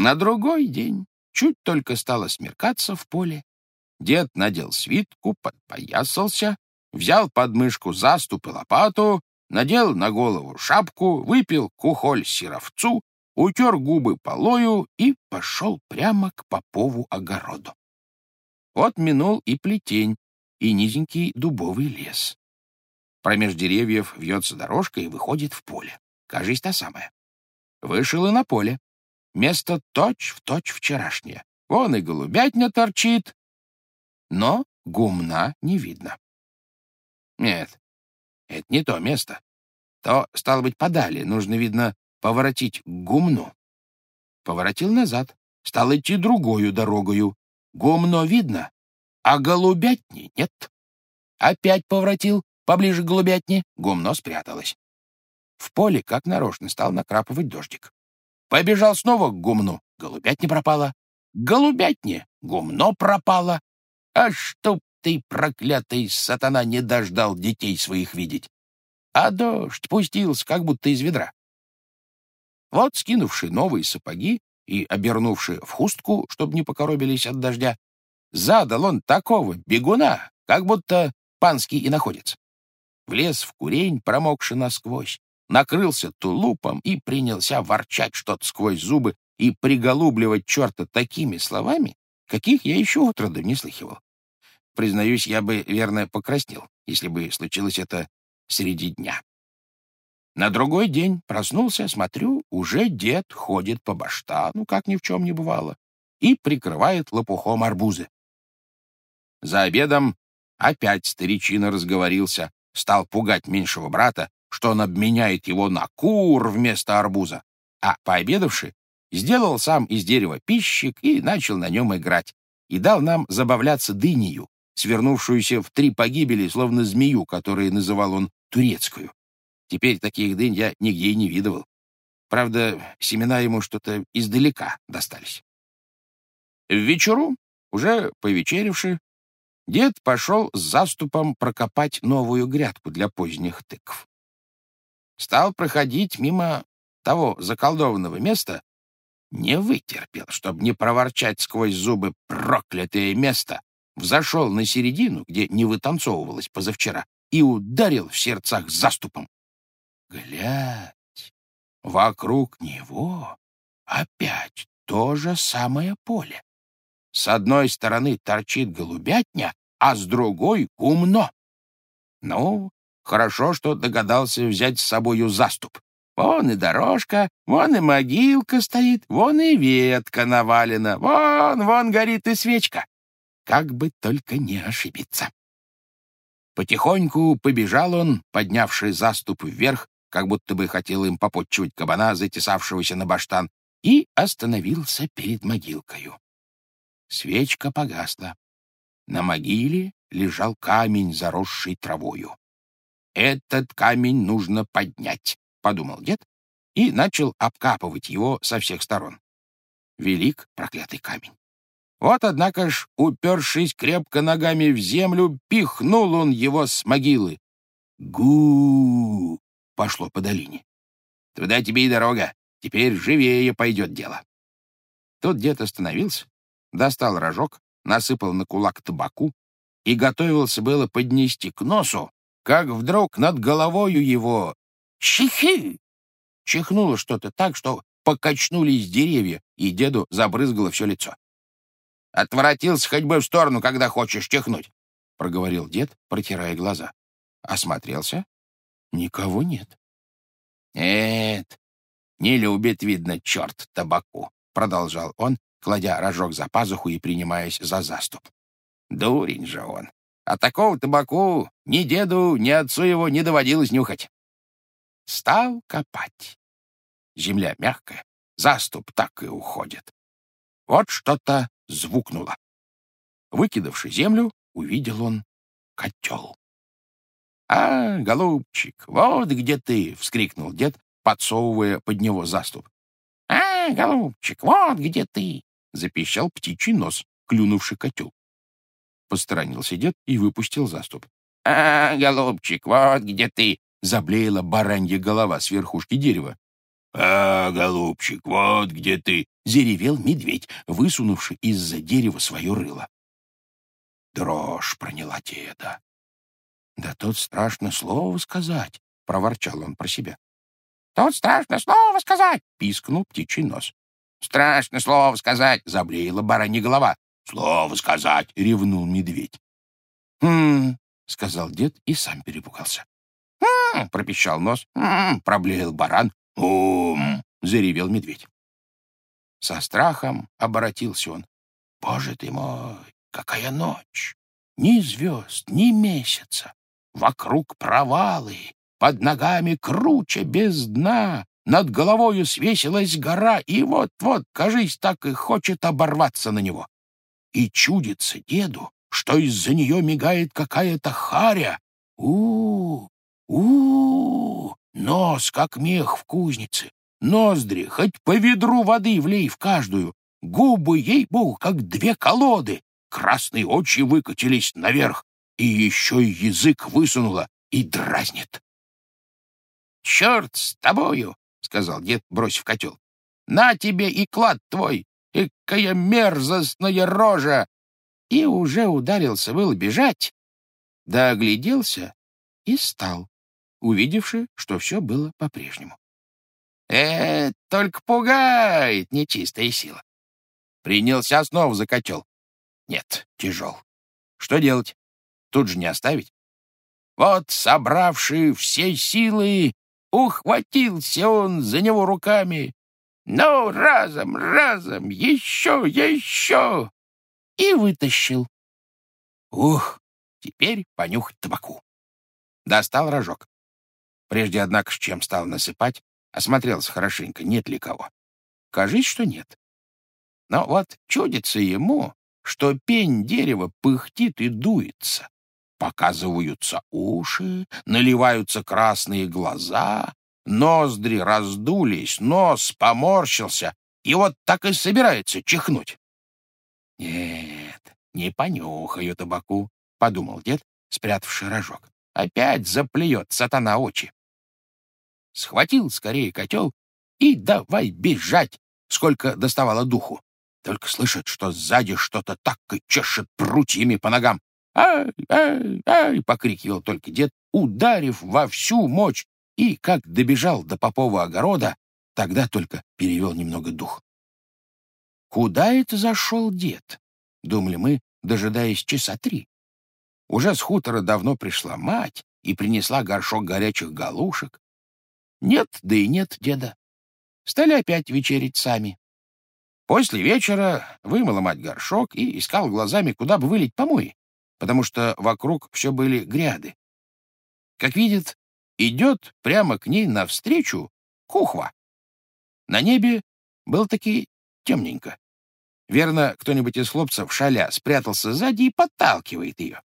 На другой день, чуть только стало смеркаться в поле, дед надел свитку, подпоясался, взял под мышку заступ и лопату, надел на голову шапку, выпил кухоль сировцу, утер губы полою и пошел прямо к попову огороду. Вот минул и плетень, и низенький дубовый лес. Промеж деревьев вьется дорожка и выходит в поле. Кажись, та самая. Вышел и на поле. Место точь-в-точь точь вчерашнее. Вон и голубятня торчит, но гумна не видно. Нет, это не то место. То, стало быть, подали. Нужно, видно, поворотить гумну. Поворотил назад. Стал идти другою дорогою. Гумно видно, а голубятни нет. Опять поворотил поближе к голубятне. Гумно спряталось. В поле, как нарочно, стал накрапывать дождик. Побежал снова к гумну. Голубятня пропала. Голубятне. Гумно пропало. А чтоб ты, проклятый сатана, не дождал детей своих видеть. А дождь пустился, как будто из ведра. Вот, скинувши новые сапоги и обернувши в хустку, чтобы не покоробились от дождя, задал он такого бегуна, как будто панский и находится. Влез в курень, промокший насквозь, накрылся тулупом и принялся ворчать что-то сквозь зубы и приголубливать черта такими словами, каких я еще отродом не слыхивал. Признаюсь, я бы, верно, покраснел, если бы случилось это среди дня. На другой день проснулся, смотрю, уже дед ходит по баштану, как ни в чем не бывало, и прикрывает лопухом арбузы. За обедом опять старичина разговорился, стал пугать меньшего брата, что он обменяет его на кур вместо арбуза, а, пообедавши, сделал сам из дерева пищик и начал на нем играть, и дал нам забавляться дынею, свернувшуюся в три погибели, словно змею, которую называл он турецкую. Теперь таких дынь я нигде и не видывал. Правда, семена ему что-то издалека достались. В вечеру, уже повечеривши, дед пошел с заступом прокопать новую грядку для поздних тыкв. Стал проходить мимо того заколдованного места, не вытерпел, чтобы не проворчать сквозь зубы проклятое место, взошел на середину, где не вытанцовывалось позавчера, и ударил в сердцах заступом. Глядь, вокруг него опять то же самое поле. С одной стороны торчит голубятня, а с другой — умно. Ну, хорошо, что догадался взять с собою заступ. Вон и дорожка, вон и могилка стоит, вон и ветка навалена, вон, вон горит и свечка. Как бы только не ошибиться. Потихоньку побежал он, поднявший заступ вверх, как будто бы хотел им попотчевать кабана, затесавшегося на баштан, и остановился перед могилкою. Свечка погасла. На могиле лежал камень, заросший травою. «Этот камень нужно поднять», — подумал дед и начал обкапывать его со всех сторон. Велик проклятый камень. Вот, однако ж, упершись крепко ногами в землю, пихнул он его с могилы. гу пошло по долине. Туда тебе и дорога. Теперь живее пойдет дело. Тут дед остановился, достал рожок, насыпал на кулак табаку и готовился было поднести к носу, как вдруг над головою его чихи! Чихнуло что-то так, что покачнулись деревья, и деду забрызгало все лицо. Отворотился хоть бы в сторону, когда хочешь чихнуть, — проговорил дед, протирая глаза. Осмотрелся. Никого нет. Нет, не любит, видно, черт табаку, — продолжал он, кладя рожок за пазуху и принимаясь за заступ. Дурень же он. А такого табаку ни деду, ни отцу его не доводилось нюхать. Стал копать. Земля мягкая, заступ так и уходит. Вот что-то звукнуло. Выкидавши землю, увидел он котел. «А, голубчик, вот где ты!» — вскрикнул дед, подсовывая под него заступ. «А, голубчик, вот где ты!» — запищал птичий нос, клюнувший котел. Посторонился дед и выпустил заступ. «А, голубчик, вот где ты!» — заблеяла баранья голова с верхушки дерева. «А, голубчик, вот где ты!» — заревел медведь, высунувший из-за дерева свое рыло. Дрожь проняла деда. «Да тут страшно слово сказать!» — проворчал он про себя. «Тут страшно слово сказать!» — пискнул птичий нос. «Страшно слово сказать!» — заблеяла баранья голова. «Слово сказать!» — ревнул медведь. «Хм!» — сказал дед и сам перепугался. «Хм!» — пропищал нос. «Хм!» — проблеял баран. «Ум!» — заревел медведь. Со страхом оборотился он. «Боже ты мой, какая ночь! Ни звезд, ни месяца! Вокруг провалы, под ногами круче без дна, над головою свесилась гора, и вот-вот, кажись, так и хочет оборваться на него. И чудится деду, что из-за нее мигает какая-то харя. у у, Нос, как мех в кузнице. Ноздри, хоть по ведру воды влей в каждую. Губы, ей-богу, как две колоды. Красные очи выкатились наверх, и еще и язык высунула и дразнит. «Черт с тобою!» — сказал дед, бросив котел. «На тебе и клад твой! Экая мерзостная рожа!» И уже ударился был бежать, да огляделся и стал, увидевши, что все было по-прежнему. «Э, только пугает нечистая сила!» Принялся снова за котел. Нет, тяжел. Что делать? Тут же не оставить. Вот, собравший все силы, ухватился он за него руками. Ну, разом, разом, еще, еще! И вытащил. Ух, теперь понюхать табаку. Достал рожок. Прежде, однако, с чем стал насыпать, осмотрелся хорошенько, нет ли кого. Кажись, что нет. Но вот чудится ему, что пень дерева пыхтит и дуется. Показываются уши, наливаются красные глаза, ноздри раздулись, нос поморщился, и вот так и собирается чихнуть. «Нет, не понюхаю табаку», — подумал дед, спрятавший рожок. «Опять заплюет сатана очи». Схватил скорее котел и давай бежать, сколько доставало духу. Только слышит, что сзади что-то так и чешет прутьями по ногам. «Ай, ай, ай!» — покрикивал только дед, ударив во всю мощь, и, как добежал до попового огорода, тогда только перевел немного дух. «Куда это зашел дед?» — думали мы, дожидаясь часа три. Уже с хутора давно пришла мать и принесла горшок горячих галушек. Нет, да и нет деда. Стали опять вечерить сами. После вечера вымыла мать горшок и искал глазами, куда бы вылить помои потому что вокруг все были гряды. Как видит, идет прямо к ней навстречу кухва. На небе был таки темненько. Верно, кто-нибудь из хлопцев шаля спрятался сзади и подталкивает ее.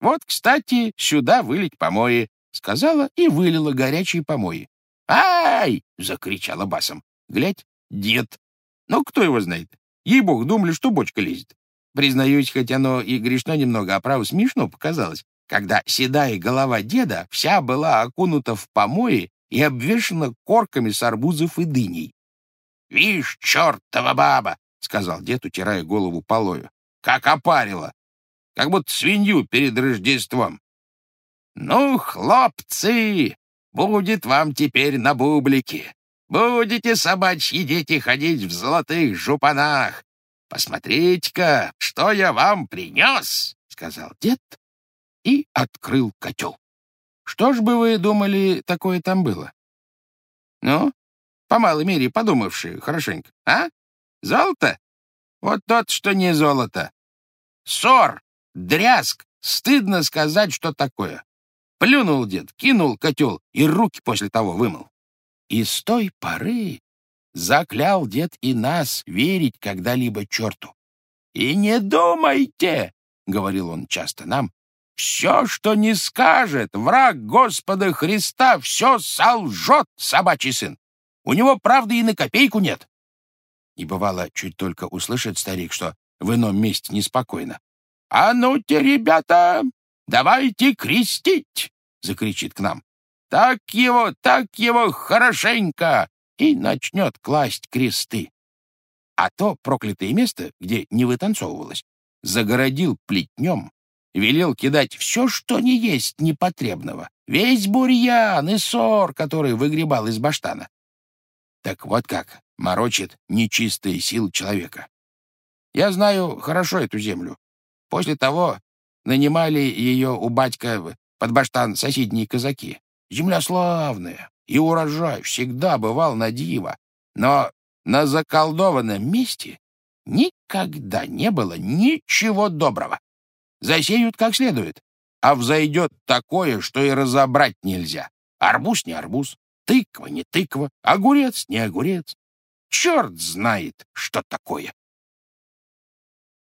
«Вот, кстати, сюда вылить помои», — сказала и вылила горячие помои. «Ай!» — закричала басом. «Глядь, дед! Ну, кто его знает? Ей-бог, думали, что бочка лезет. Признаюсь, хоть оно и грешно немного, а право смешно показалось, когда седая голова деда вся была окунута в помои и обвешана корками с арбузов и дыней. — Вишь, чертова баба! — сказал дед, утирая голову полою. — Как опарила! Как будто свинью перед Рождеством. — Ну, хлопцы, будет вам теперь на бублике. Будете, собачьи дети, ходить в золотых жупанах, «Посмотрите-ка, что я вам принес!» — сказал дед и открыл котел. Что ж бы вы думали, такое там было? Ну, по малой мере подумавши хорошенько, а? Золото? Вот тот, что не золото. Ссор, дрязг, стыдно сказать, что такое. Плюнул дед, кинул котел и руки после того вымыл. И с той поры Заклял дед и нас верить когда-либо черту. «И не думайте!» — говорил он часто нам. «Все, что не скажет враг Господа Христа, все солжет, собачий сын. У него, правда, и на копейку нет». И бывало, чуть только услышит старик, что в ином месте неспокойно. «А ну-те, ребята, давайте крестить!» — закричит к нам. «Так его, так его хорошенько! и начнет класть кресты. А то проклятое место, где не вытанцовывалось, загородил плетнем, велел кидать все, что не есть непотребного, весь бурьян и сор, который выгребал из баштана. Так вот как морочит нечистые силы человека. Я знаю хорошо эту землю. После того нанимали ее у батька под баштан соседние казаки. Земля славная, и урожай всегда бывал на диво. Но на заколдованном месте никогда не было ничего доброго. Засеют как следует, а взойдет такое, что и разобрать нельзя. Арбуз не арбуз, тыква не тыква, огурец не огурец. Черт знает, что такое.